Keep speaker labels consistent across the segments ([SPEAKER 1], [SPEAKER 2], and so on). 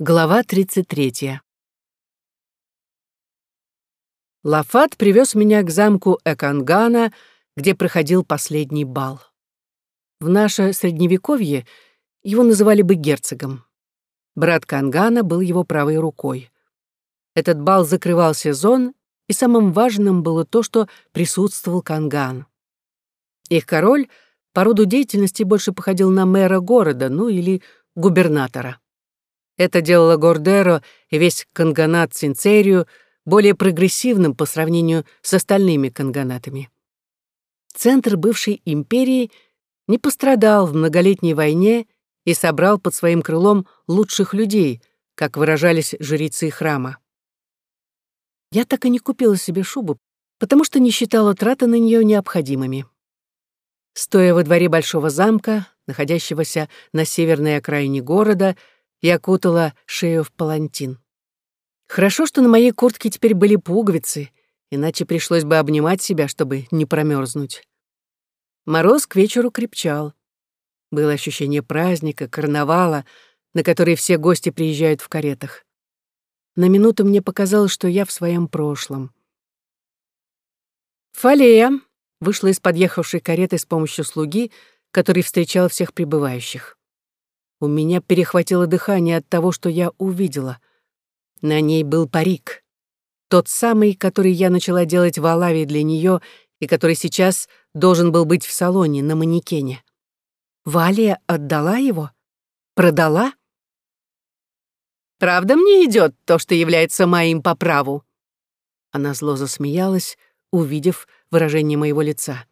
[SPEAKER 1] Глава 33. Лафат привез меня к замку Экангана, где проходил последний бал. В наше средневековье его называли бы герцогом. Брат Кангана был его правой рукой. Этот бал закрывал сезон, и самым важным было то, что присутствовал Канган. Их король по роду деятельности больше походил на мэра города, ну или губернатора. Это делало Гордеро и весь канганат Синцерию более прогрессивным по сравнению с остальными канганатами. Центр бывшей империи не пострадал в многолетней войне и собрал под своим крылом лучших людей, как выражались жрецы храма. Я так и не купила себе шубу, потому что не считала траты на нее необходимыми. Стоя во дворе большого замка, находящегося на северной окраине города, и окутала шею в палантин. Хорошо, что на моей куртке теперь были пуговицы, иначе пришлось бы обнимать себя, чтобы не промерзнуть. Мороз к вечеру крепчал. Было ощущение праздника, карнавала, на который все гости приезжают в каретах. На минуту мне показалось, что я в своем прошлом. Фалея вышла из подъехавшей кареты с помощью слуги, который встречал всех прибывающих. У меня перехватило дыхание от того, что я увидела. На ней был парик. Тот самый, который я начала делать в Алаве для нее и который сейчас должен был быть в салоне на манекене. Валия отдала его? Продала? «Правда мне идет то, что является моим по праву?» Она зло засмеялась, увидев выражение моего лица.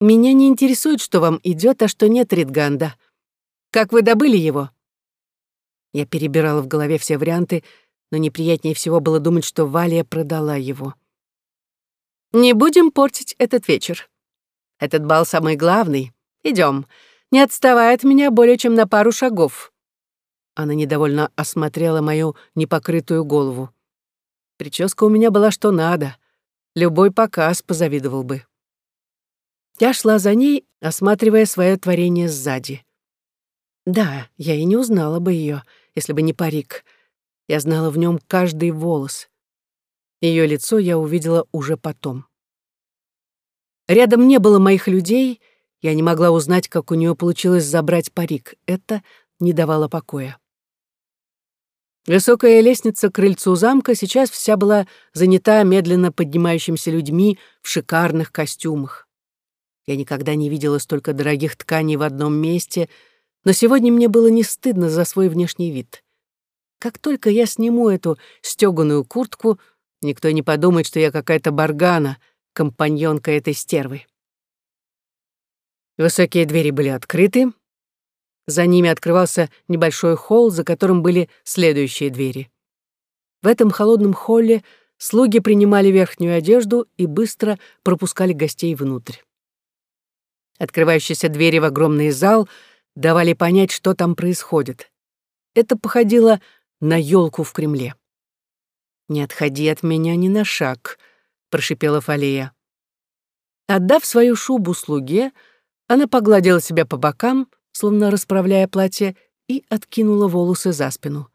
[SPEAKER 1] «Меня не интересует, что вам идет, а что нет, Ридганда. Как вы добыли его?» Я перебирала в голове все варианты, но неприятнее всего было думать, что Валия продала его. «Не будем портить этот вечер. Этот бал самый главный. Идем. Не отставай от меня более чем на пару шагов». Она недовольно осмотрела мою непокрытую голову. Прическа у меня была что надо. Любой показ позавидовал бы. Я шла за ней, осматривая свое творение сзади. Да, я и не узнала бы ее, если бы не парик. Я знала в нем каждый волос. Ее лицо я увидела уже потом. Рядом не было моих людей, я не могла узнать, как у нее получилось забрать парик. Это не давало покоя. Высокая лестница к крыльцу замка сейчас вся была занята медленно поднимающимися людьми в шикарных костюмах. Я никогда не видела столько дорогих тканей в одном месте — но сегодня мне было не стыдно за свой внешний вид. Как только я сниму эту стёганую куртку, никто не подумает, что я какая-то баргана, компаньонка этой стервы. Высокие двери были открыты. За ними открывался небольшой холл, за которым были следующие двери. В этом холодном холле слуги принимали верхнюю одежду и быстро пропускали гостей внутрь. Открывающиеся двери в огромный зал — давали понять, что там происходит. Это походило на елку в Кремле. «Не отходи от меня ни на шаг», — прошипела Фалея. Отдав свою шубу слуге, она погладила себя по бокам, словно расправляя платье, и откинула волосы за спину.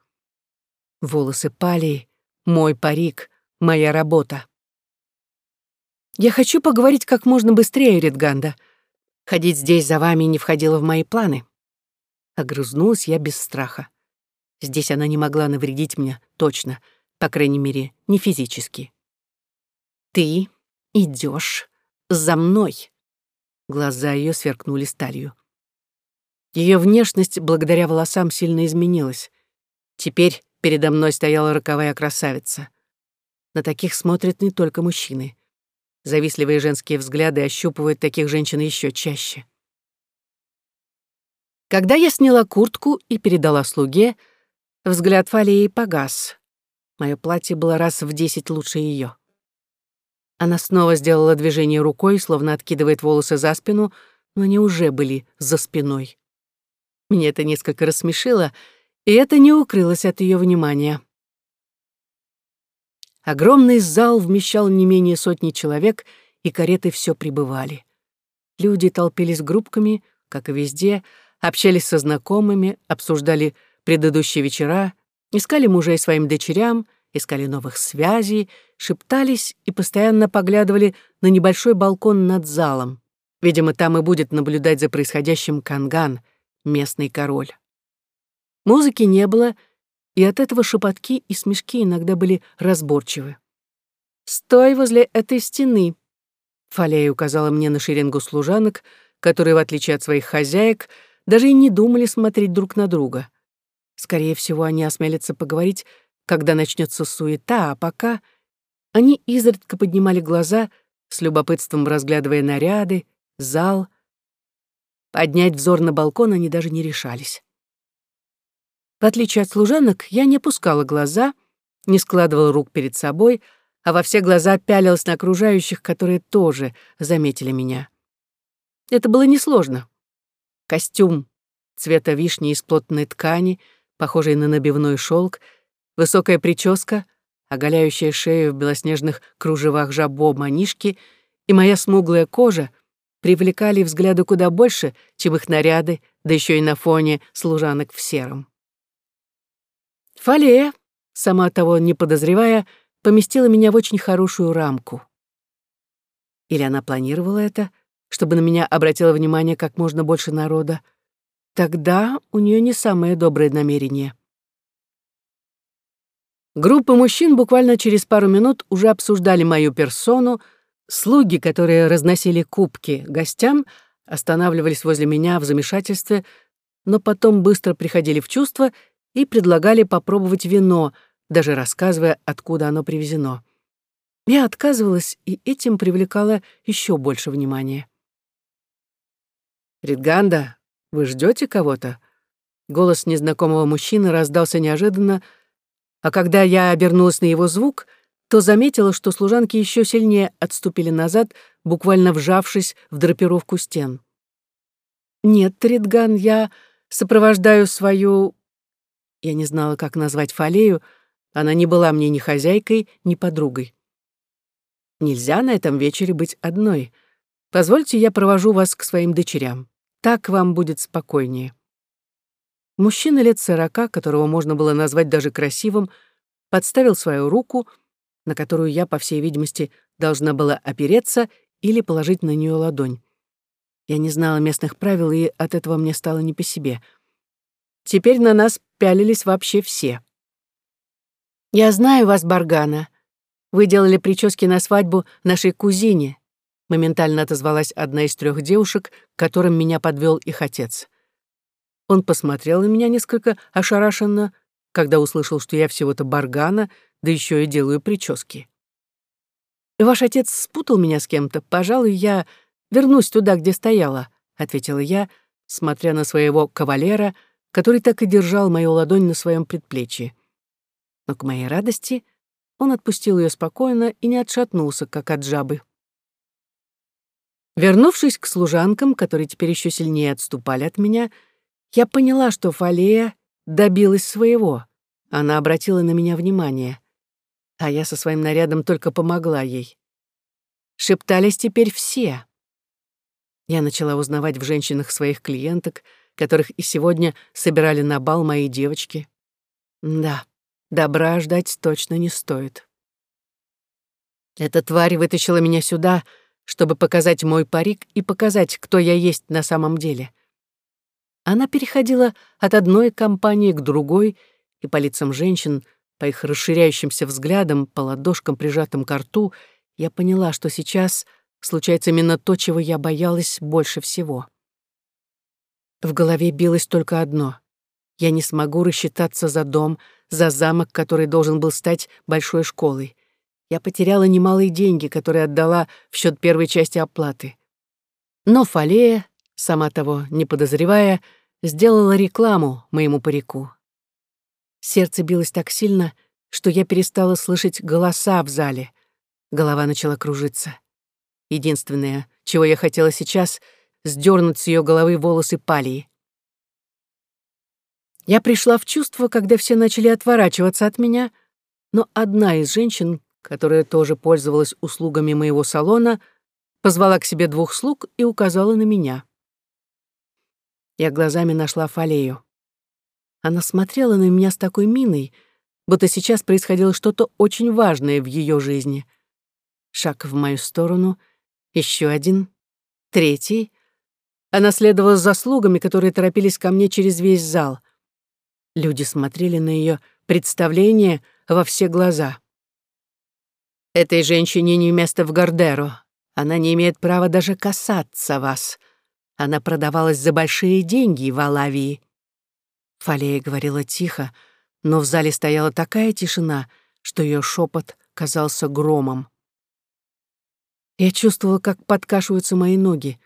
[SPEAKER 1] Волосы пали, мой парик, моя работа. «Я хочу поговорить как можно быстрее, Редганда. Ходить здесь за вами не входило в мои планы. Огрызнулась я без страха. Здесь она не могла навредить мне, точно, по крайней мере, не физически. «Ты идешь за мной!» Глаза ее сверкнули сталью. Ее внешность благодаря волосам сильно изменилась. Теперь передо мной стояла роковая красавица. На таких смотрят не только мужчины. Завистливые женские взгляды ощупывают таких женщин еще чаще. Когда я сняла куртку и передала слуге, взгляд Фалии погас. Мое платье было раз в десять лучше ее. Она снова сделала движение рукой, словно откидывает волосы за спину, но они уже были за спиной. Меня это несколько рассмешило, и это не укрылось от ее внимания. Огромный зал вмещал не менее сотни человек, и кареты все прибывали. Люди толпились группками, как и везде, общались со знакомыми, обсуждали предыдущие вечера, искали мужей своим дочерям, искали новых связей, шептались и постоянно поглядывали на небольшой балкон над залом. Видимо, там и будет наблюдать за происходящим Канган, местный король. Музыки не было, и от этого шепотки и смешки иногда были разборчивы. «Стой возле этой стены», — Фалея указала мне на шеренгу служанок, которые, в отличие от своих хозяек, даже и не думали смотреть друг на друга. Скорее всего, они осмелятся поговорить, когда начнется суета, а пока они изредка поднимали глаза, с любопытством разглядывая наряды, зал. Поднять взор на балкон они даже не решались. В отличие от служанок, я не опускала глаза, не складывала рук перед собой, а во все глаза пялилась на окружающих, которые тоже заметили меня. Это было несложно. Костюм цвета вишни из плотной ткани, похожий на набивной шелк, высокая прическа, оголяющая шею в белоснежных кружевах жабо манишки и моя смуглая кожа привлекали взгляды куда больше, чем их наряды, да еще и на фоне служанок в сером. Фалея, сама того не подозревая, поместила меня в очень хорошую рамку. Или она планировала это, чтобы на меня обратило внимание как можно больше народа. Тогда у нее не самое доброе намерение. Группа мужчин буквально через пару минут уже обсуждали мою персону, слуги, которые разносили кубки гостям, останавливались возле меня в замешательстве, но потом быстро приходили в чувство и предлагали попробовать вино, даже рассказывая, откуда оно привезено. Я отказывалась, и этим привлекала еще больше внимания. «Ридганда, вы ждете кого-то?» Голос незнакомого мужчины раздался неожиданно, а когда я обернулась на его звук, то заметила, что служанки еще сильнее отступили назад, буквально вжавшись в драпировку стен. «Нет, Ридган, я сопровождаю свою я не знала, как назвать Фалею, она не была мне ни хозяйкой, ни подругой. Нельзя на этом вечере быть одной. Позвольте, я провожу вас к своим дочерям. Так вам будет спокойнее. Мужчина лет сорока, которого можно было назвать даже красивым, подставил свою руку, на которую я, по всей видимости, должна была опереться или положить на нее ладонь. Я не знала местных правил, и от этого мне стало не по себе — Теперь на нас пялились вообще все. «Я знаю вас, Баргана. Вы делали прически на свадьбу нашей кузине», моментально отозвалась одна из трех девушек, которым меня подвел их отец. Он посмотрел на меня несколько ошарашенно, когда услышал, что я всего-то Баргана, да еще и делаю прически. «Ваш отец спутал меня с кем-то. Пожалуй, я вернусь туда, где стояла», — ответила я, смотря на своего кавалера — который так и держал мою ладонь на своем предплечье. Но к моей радости он отпустил ее спокойно и не отшатнулся, как от жабы. Вернувшись к служанкам, которые теперь еще сильнее отступали от меня, я поняла, что Фалея добилась своего. Она обратила на меня внимание, а я со своим нарядом только помогла ей. Шептались теперь все. Я начала узнавать в женщинах своих клиенток — которых и сегодня собирали на бал мои девочки. Да, добра ждать точно не стоит. Эта тварь вытащила меня сюда, чтобы показать мой парик и показать, кто я есть на самом деле. Она переходила от одной компании к другой, и по лицам женщин, по их расширяющимся взглядам, по ладошкам, прижатым к рту, я поняла, что сейчас случается именно то, чего я боялась больше всего. В голове билось только одно. Я не смогу рассчитаться за дом, за замок, который должен был стать большой школой. Я потеряла немалые деньги, которые отдала в счет первой части оплаты. Но Фалея, сама того не подозревая, сделала рекламу моему парику. Сердце билось так сильно, что я перестала слышать голоса в зале. Голова начала кружиться. Единственное, чего я хотела сейчас — сдернуть с ее головы волосы палии. Я пришла в чувство, когда все начали отворачиваться от меня, но одна из женщин, которая тоже пользовалась услугами моего салона, позвала к себе двух слуг и указала на меня. Я глазами нашла Фалею. Она смотрела на меня с такой миной, будто сейчас происходило что-то очень важное в ее жизни. Шаг в мою сторону, еще один, третий. Она следовала за слугами, которые торопились ко мне через весь зал. Люди смотрели на ее представление во все глаза. «Этой женщине не место в Гордеро. Она не имеет права даже касаться вас. Она продавалась за большие деньги в Алавии». Фалея говорила тихо, но в зале стояла такая тишина, что ее шепот казался громом. Я чувствовала, как подкашиваются мои ноги,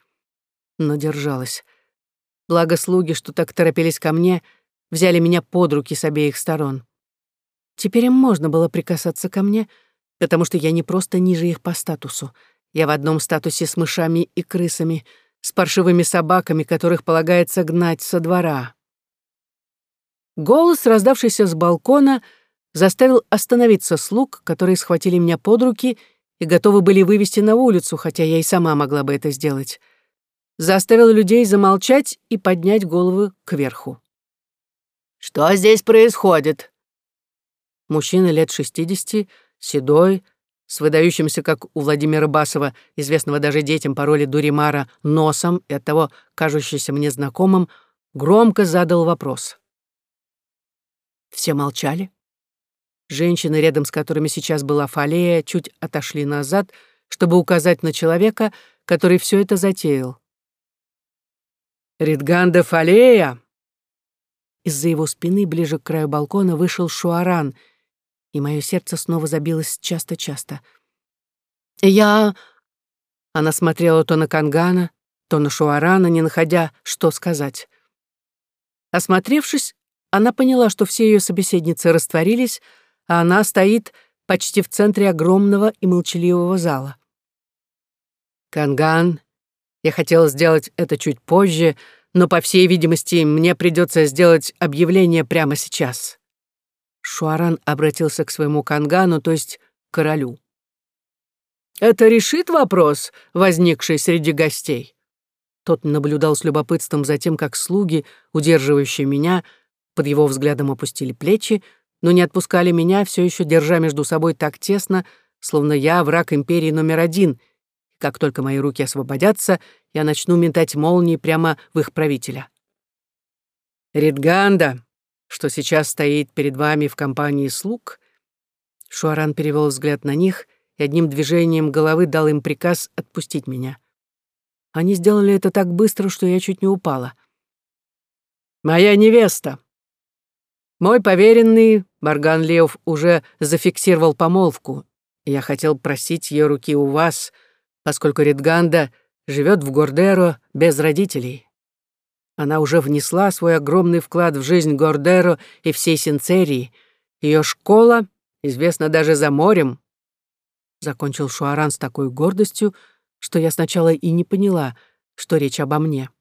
[SPEAKER 1] но держалась. Благо слуги, что так торопились ко мне, взяли меня под руки с обеих сторон. Теперь им можно было прикасаться ко мне, потому что я не просто ниже их по статусу. Я в одном статусе с мышами и крысами, с паршивыми собаками, которых полагается гнать со двора. Голос, раздавшийся с балкона, заставил остановиться слуг, которые схватили меня под руки и готовы были вывести на улицу, хотя я и сама могла бы это сделать. Заставил людей замолчать и поднять головы кверху. «Что здесь происходит?» Мужчина лет шестидесяти, седой, с выдающимся, как у Владимира Басова, известного даже детям по роли Дуримара, носом и оттого кажущийся мне знакомым, громко задал вопрос. Все молчали. Женщины, рядом с которыми сейчас была Фалея, чуть отошли назад, чтобы указать на человека, который все это затеял. «Ридганда Фалея!» Из-за его спины, ближе к краю балкона, вышел Шуаран, и мое сердце снова забилось часто-часто. «Я...» Она смотрела то на Кангана, то на Шуарана, не находя, что сказать. Осмотревшись, она поняла, что все ее собеседницы растворились, а она стоит почти в центре огромного и молчаливого зала. «Канган, я хотел сделать это чуть позже, но, по всей видимости, мне придется сделать объявление прямо сейчас». Шуаран обратился к своему кангану, то есть королю. «Это решит вопрос, возникший среди гостей?» Тот наблюдал с любопытством за тем, как слуги, удерживающие меня, под его взглядом опустили плечи, но не отпускали меня, все еще держа между собой так тесно, словно я враг империи номер один. Как только мои руки освободятся, я начну метать молнии прямо в их правителя. Ридганда, что сейчас стоит перед вами в компании слуг, Шуаран перевел взгляд на них и одним движением головы дал им приказ отпустить меня. Они сделали это так быстро, что я чуть не упала. «Моя невеста!» Мой поверенный, Барган Леов, уже зафиксировал помолвку. Я хотел просить ее руки у вас, поскольку Ридганда живет в Гордеро без родителей. Она уже внесла свой огромный вклад в жизнь Гордеро и всей Синцерии. Ее школа известна даже за морем. Закончил Шуаран с такой гордостью, что я сначала и не поняла, что речь обо мне.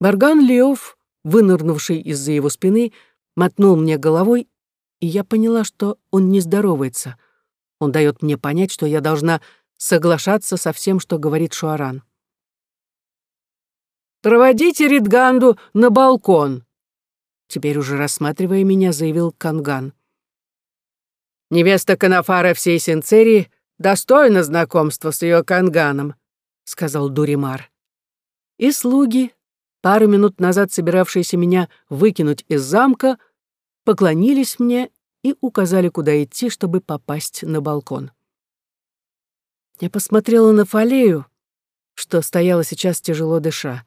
[SPEAKER 1] Барган Леов вынырнувший из-за его спины, мотнул мне головой, и я поняла, что он не здоровается. Он дает мне понять, что я должна соглашаться со всем, что говорит Шуаран. «Проводите Ридганду на балкон», — теперь уже рассматривая меня, заявил Канган. «Невеста Канафара всей Синцерии достойна знакомства с ее Канганом», — сказал Дуримар. И слуги, пару минут назад собиравшиеся меня выкинуть из замка, поклонились мне и указали, куда идти, чтобы попасть на балкон. Я посмотрела на Фалею, что стояла сейчас тяжело дыша.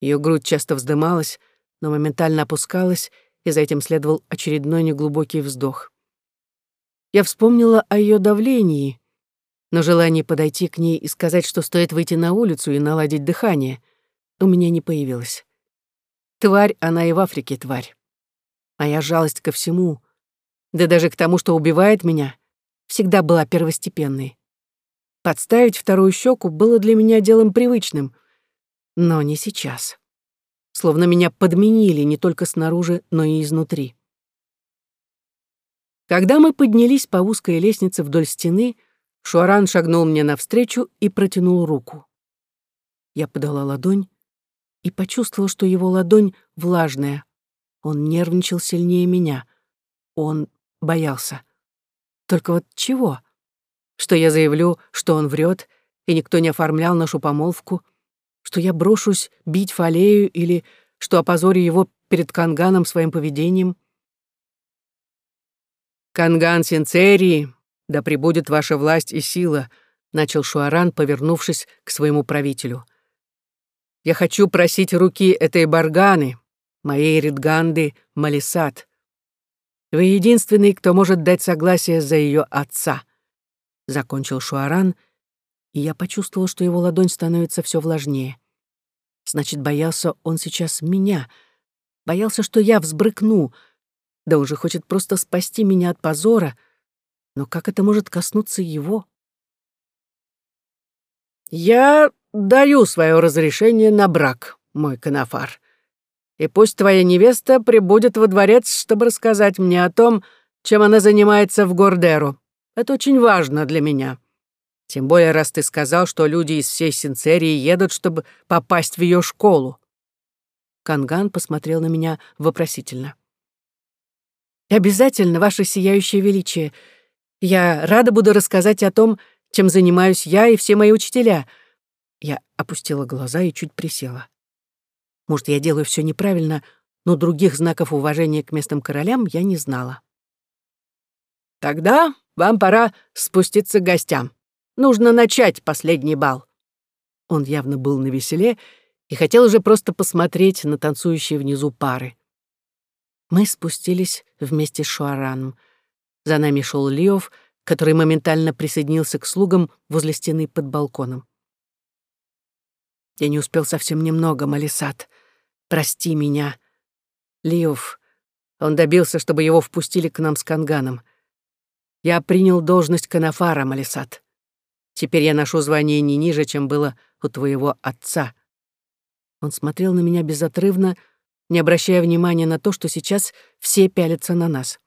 [SPEAKER 1] Ее грудь часто вздымалась, но моментально опускалась, и за этим следовал очередной неглубокий вздох. Я вспомнила о ее давлении, но желание подойти к ней и сказать, что стоит выйти на улицу и наладить дыхание — у меня не появилось. Тварь, она и в Африке тварь. Моя жалость ко всему, да даже к тому, что убивает меня, всегда была первостепенной. Подставить вторую щеку было для меня делом привычным, но не сейчас. Словно меня подменили не только снаружи, но и изнутри. Когда мы поднялись по узкой лестнице вдоль стены, Шуаран шагнул мне навстречу и протянул руку. Я подала ладонь, и почувствовал, что его ладонь влажная, Он нервничал сильнее меня. Он боялся. Только вот чего? Что я заявлю, что он врет, и никто не оформлял нашу помолвку? Что я брошусь бить Фалею или что опозорю его перед Канганом своим поведением? «Канган Синцерии, да пребудет ваша власть и сила», — начал Шуаран, повернувшись к своему правителю. «Я хочу просить руки этой барганы, моей Ридганды Малисат. Вы единственный, кто может дать согласие за ее отца», — закончил Шуаран, и я почувствовал, что его ладонь становится все влажнее. Значит, боялся он сейчас меня, боялся, что я взбрыкну, да уже хочет просто спасти меня от позора, но как это может коснуться его? «Я даю свое разрешение на брак, мой канафар», и пусть твоя невеста прибудет во дворец, чтобы рассказать мне о том, чем она занимается в Гордеру. Это очень важно для меня. Тем более, раз ты сказал, что люди из всей Синцерии едут, чтобы попасть в ее школу». Канган посмотрел на меня вопросительно. «Обязательно, ваше сияющее величие. Я рада буду рассказать о том, чем занимаюсь я и все мои учителя». Я опустила глаза и чуть присела. Может, я делаю все неправильно, но других знаков уважения к местным королям я не знала. «Тогда вам пора спуститься к гостям. Нужно начать последний бал». Он явно был на веселе и хотел уже просто посмотреть на танцующие внизу пары. Мы спустились вместе с Шуараном. За нами шел Лиов, который моментально присоединился к слугам возле стены под балконом. Я не успел совсем немного, Малисат. Прости меня. Лиов, он добился, чтобы его впустили к нам с Канганом. Я принял должность Канафара, Малисат. Теперь я ношу звание не ниже, чем было у твоего отца. Он смотрел на меня безотрывно, не обращая внимания на то, что сейчас все пялятся на нас.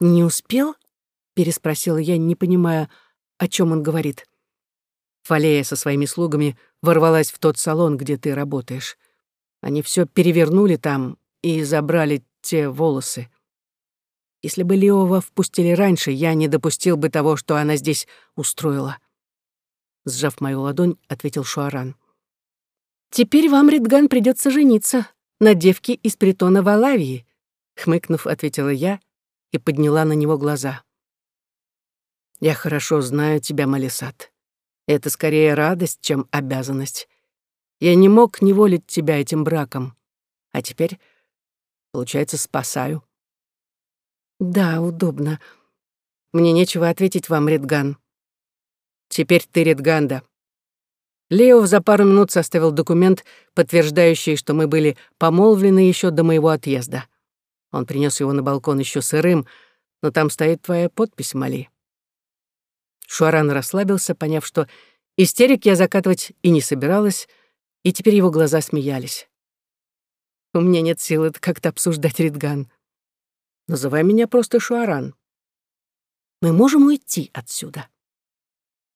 [SPEAKER 1] «Не успел?» — переспросила я, не понимая, о чем он говорит. Фалея со своими слугами ворвалась в тот салон, где ты работаешь. Они все перевернули там и забрали те волосы. Если бы Леова впустили раньше, я не допустил бы того, что она здесь устроила. Сжав мою ладонь, ответил Шуаран. «Теперь вам, Ридган, придется жениться на девке из притона в Алавии», хмыкнув, ответила я и подняла на него глаза. «Я хорошо знаю тебя, Малисат. Это скорее радость, чем обязанность. Я не мог неволить тебя этим браком. А теперь, получается, спасаю. Да, удобно. Мне нечего ответить вам, Редган. Теперь ты Редганда. Лео за пару минут составил документ, подтверждающий, что мы были помолвлены еще до моего отъезда. Он принес его на балкон еще сырым, но там стоит твоя подпись, Мали. Шуаран расслабился, поняв, что истерик я закатывать и не собиралась, и теперь его глаза смеялись. «У меня нет сил это как-то обсуждать, Ридган. Называй меня просто Шуаран. Мы можем уйти отсюда».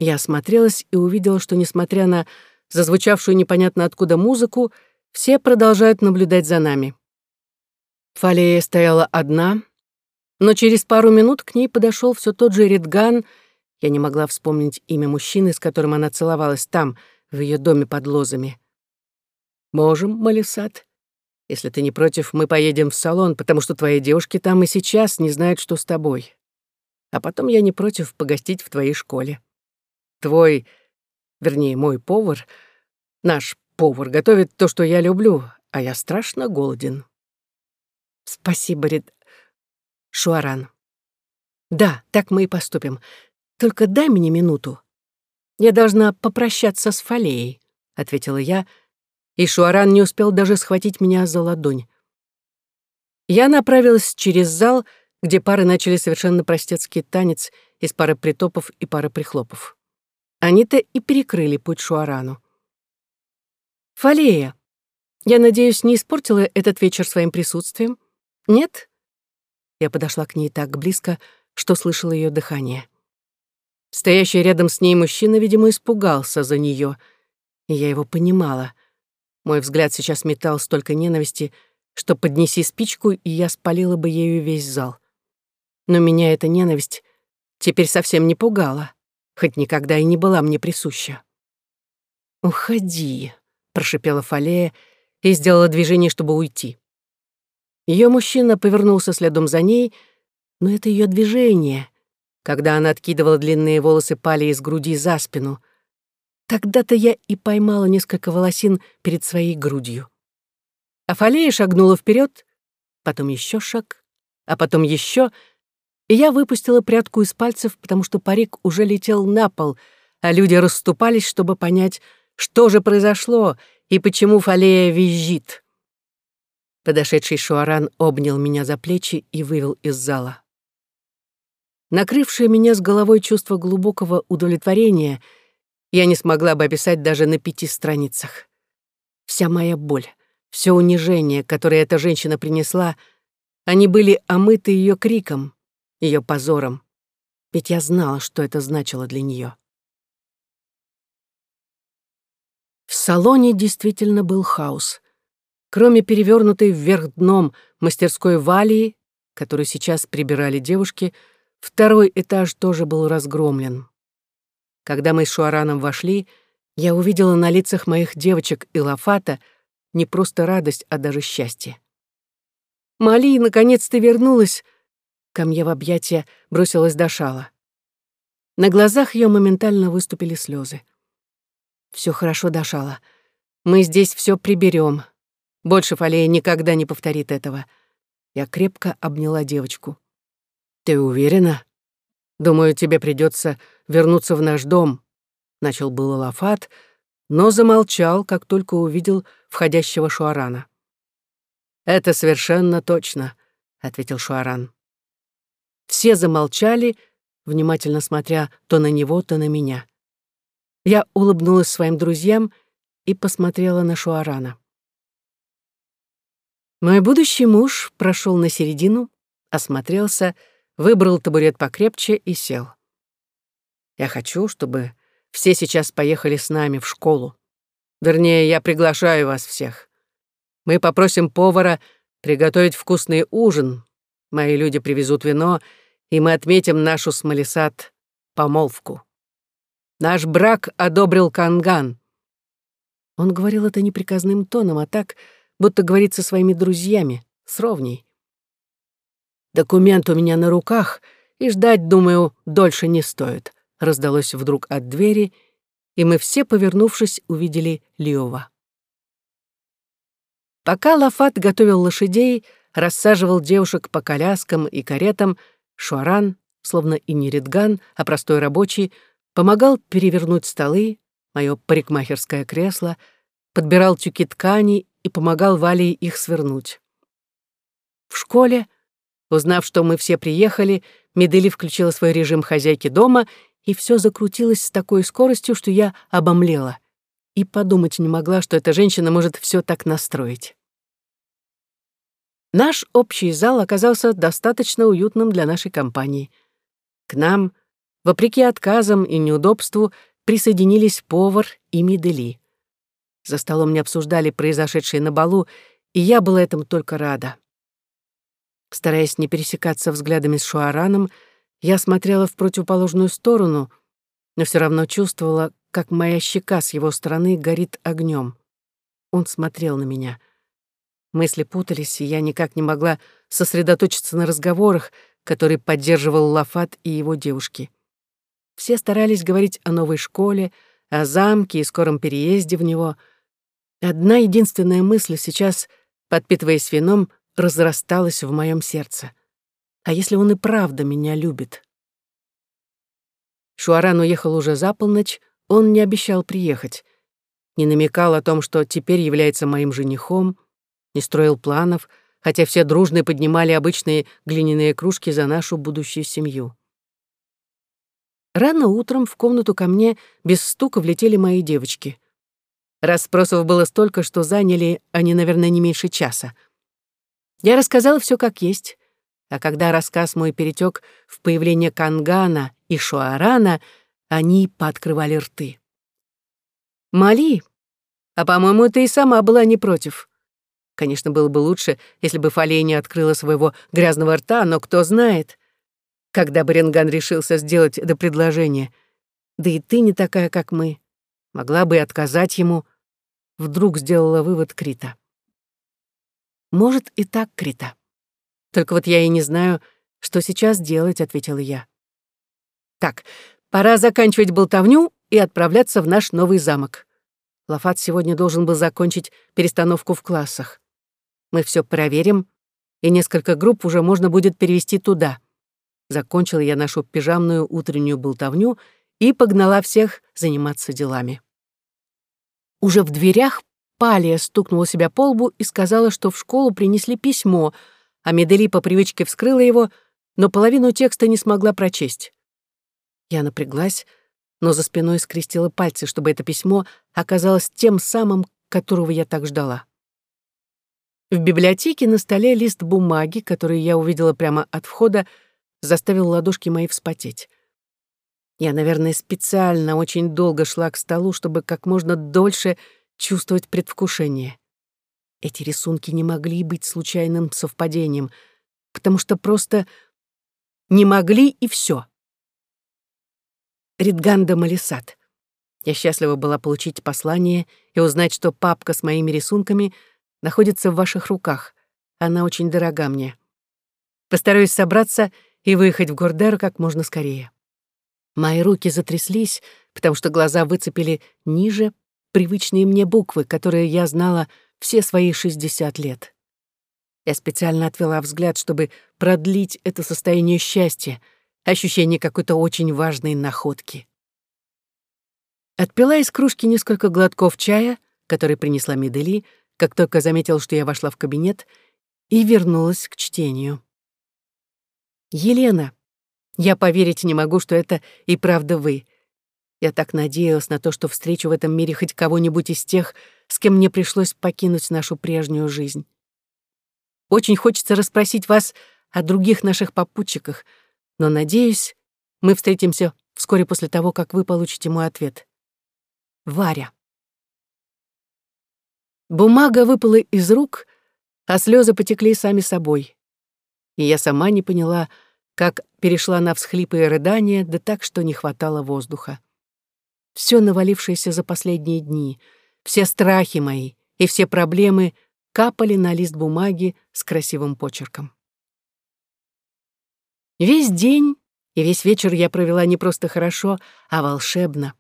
[SPEAKER 1] Я осмотрелась и увидела, что, несмотря на зазвучавшую непонятно откуда музыку, все продолжают наблюдать за нами. Фалея стояла одна, но через пару минут к ней подошел все тот же Ридган. Я не могла вспомнить имя мужчины, с которым она целовалась там, в ее доме под лозами. «Можем, Малисат. Если ты не против, мы поедем в салон, потому что твои девушки там и сейчас не знают, что с тобой. А потом я не против погостить в твоей школе. Твой, вернее, мой повар, наш повар, готовит то, что я люблю, а я страшно голоден». «Спасибо, Рид... Шуаран. Да, так мы и поступим. Только дай мне минуту. Я должна попрощаться с Фалеей», — ответила я, — и Шуаран не успел даже схватить меня за ладонь. Я направилась через зал, где пары начали совершенно простецкий танец из пары притопов и пары прихлопов. Они-то и перекрыли путь Шуарану. «Фалея, я надеюсь, не испортила этот вечер своим присутствием? Нет?» Я подошла к ней так близко, что слышала ее дыхание. Стоящий рядом с ней мужчина, видимо, испугался за нее, и я его понимала — мой взгляд сейчас метал столько ненависти, что поднеси спичку, и я спалила бы ею весь зал. Но меня эта ненависть теперь совсем не пугала, хоть никогда и не была мне присуща. «Уходи», — прошипела Фалея и сделала движение, чтобы уйти. Ее мужчина повернулся следом за ней, но это ее движение, когда она откидывала длинные волосы пали из груди за спину. Тогда-то я и поймала несколько волосин перед своей грудью. А Фалея шагнула вперед, потом еще шаг, а потом еще, и я выпустила прядку из пальцев, потому что парик уже летел на пол, а люди расступались, чтобы понять, что же произошло и почему Фалея визжит. Подошедший Шуаран обнял меня за плечи и вывел из зала. Накрывшее меня с головой чувство глубокого удовлетворения я не смогла бы описать даже на пяти страницах. Вся моя боль, все унижение, которое эта женщина принесла, они были омыты ее криком, ее позором. Ведь я знала, что это значило для нее. В салоне действительно был хаос. Кроме перевернутой вверх дном мастерской валии, которую сейчас прибирали девушки, Второй этаж тоже был разгромлен. Когда мы с Шуараном вошли, я увидела на лицах моих девочек и Лафата не просто радость, а даже счастье. «Мали, наконец-то вернулась!» Ко мне в объятия бросилась Дашала. На глазах ее моментально выступили слезы. Все хорошо, Дашала. Мы здесь все приберем. Больше Фалея никогда не повторит этого». Я крепко обняла девочку. «Ты уверена? Думаю, тебе придется вернуться в наш дом», — начал было Лафат, но замолчал, как только увидел входящего Шуарана. «Это совершенно точно», — ответил Шуаран. Все замолчали, внимательно смотря то на него, то на меня. Я улыбнулась своим друзьям и посмотрела на Шуарана. Мой будущий муж прошел на середину, осмотрелся — выбрал табурет покрепче и сел. «Я хочу, чтобы все сейчас поехали с нами в школу. Вернее, я приглашаю вас всех. Мы попросим повара приготовить вкусный ужин. Мои люди привезут вино, и мы отметим нашу с Малисат помолвку. Наш брак одобрил Канган». Он говорил это неприказным тоном, а так, будто говорит со своими друзьями, с ровней. Документ у меня на руках, и ждать, думаю, дольше не стоит», — раздалось вдруг от двери, и мы все, повернувшись, увидели Лиова. Пока Лафат готовил лошадей, рассаживал девушек по коляскам и каретам, Шуаран, словно и не Редган, а простой рабочий, помогал перевернуть столы, мое парикмахерское кресло, подбирал тюки ткани и помогал Вале их свернуть. В школе Узнав, что мы все приехали, Медели включила свой режим хозяйки дома, и все закрутилось с такой скоростью, что я обомлела. И подумать не могла, что эта женщина может все так настроить. Наш общий зал оказался достаточно уютным для нашей компании. К нам, вопреки отказам и неудобству, присоединились повар и Медели. За столом не обсуждали произошедшее на балу, и я была этому только рада. Стараясь не пересекаться взглядами с Шуараном, я смотрела в противоположную сторону, но все равно чувствовала, как моя щека с его стороны горит огнем. Он смотрел на меня. Мысли путались, и я никак не могла сосредоточиться на разговорах, которые поддерживал Лафат и его девушки. Все старались говорить о новой школе, о замке и скором переезде в него. Одна единственная мысль сейчас, подпитываясь вином, разрасталось в моем сердце. А если он и правда меня любит? Шуаран уехал уже за полночь, он не обещал приехать. Не намекал о том, что теперь является моим женихом, не строил планов, хотя все дружно поднимали обычные глиняные кружки за нашу будущую семью. Рано утром в комнату ко мне без стука влетели мои девочки. Расспросов было столько, что заняли они, наверное, не меньше часа — я рассказала все как есть, а когда рассказ мой перетек в появление Кангана и Шуарана, они пооткрывали рты. «Мали, а, по-моему, ты и сама была не против. Конечно, было бы лучше, если бы Фалей не открыла своего грязного рта, но кто знает, когда бы Ренган решился сделать это предложение. Да и ты не такая, как мы. Могла бы и отказать ему. Вдруг сделала вывод Крита. Может, и так, Крита. Только вот я и не знаю, что сейчас делать, ответила я. Так, пора заканчивать болтовню и отправляться в наш новый замок. Лафат сегодня должен был закончить перестановку в классах. Мы все проверим, и несколько групп уже можно будет перевести туда. Закончила я нашу пижамную утреннюю болтовню и погнала всех заниматься делами. Уже в дверях Палия стукнула себя по лбу и сказала, что в школу принесли письмо, а Медели по привычке вскрыла его, но половину текста не смогла прочесть. Я напряглась, но за спиной скрестила пальцы, чтобы это письмо оказалось тем самым, которого я так ждала. В библиотеке на столе лист бумаги, который я увидела прямо от входа, заставил ладошки мои вспотеть. Я, наверное, специально очень долго шла к столу, чтобы как можно дольше чувствовать предвкушение. Эти рисунки не могли быть случайным совпадением, потому что просто не могли и все. Ридганда Малисат. Я счастлива была получить послание и узнать, что папка с моими рисунками — находится в ваших руках. Она очень дорога мне. Постараюсь собраться и выехать в Гордер как можно скорее. Мои руки затряслись, потому что глаза выцепили ниже привычные мне буквы, которые я знала все свои 60 лет. Я специально отвела взгляд, чтобы продлить это состояние счастья, ощущение какой-то очень важной находки. Отпила из кружки несколько глотков чая, который принесла Медели, как только заметил, что я вошла в кабинет, и вернулась к чтению. «Елена, я поверить не могу, что это и правда вы. Я так надеялась на то, что встречу в этом мире хоть кого-нибудь из тех, с кем мне пришлось покинуть нашу прежнюю жизнь. Очень хочется расспросить вас о других наших попутчиках, но, надеюсь, мы встретимся вскоре после того, как вы получите мой ответ. Варя. Бумага выпала из рук, а слезы потекли сами собой. И я сама не поняла, как перешла на всхлипы и рыдания, да так, что не хватало воздуха. Все навалившееся за последние дни, все страхи мои и все проблемы капали на лист бумаги с красивым почерком. Весь день и весь вечер я провела не просто хорошо, а волшебно.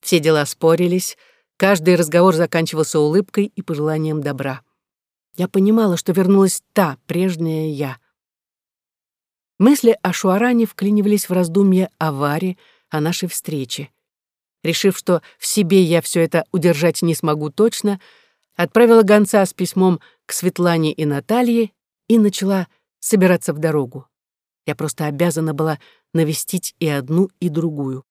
[SPEAKER 1] Все дела спорились, Каждый разговор заканчивался улыбкой и пожеланием добра. Я понимала, что вернулась та, прежняя я. Мысли о Шуаране вклинивались в раздумья о Варе, о нашей встрече. Решив, что в себе я все это удержать не смогу точно, отправила гонца с письмом к Светлане и Наталье и начала собираться в дорогу. Я просто обязана была навестить и одну, и другую.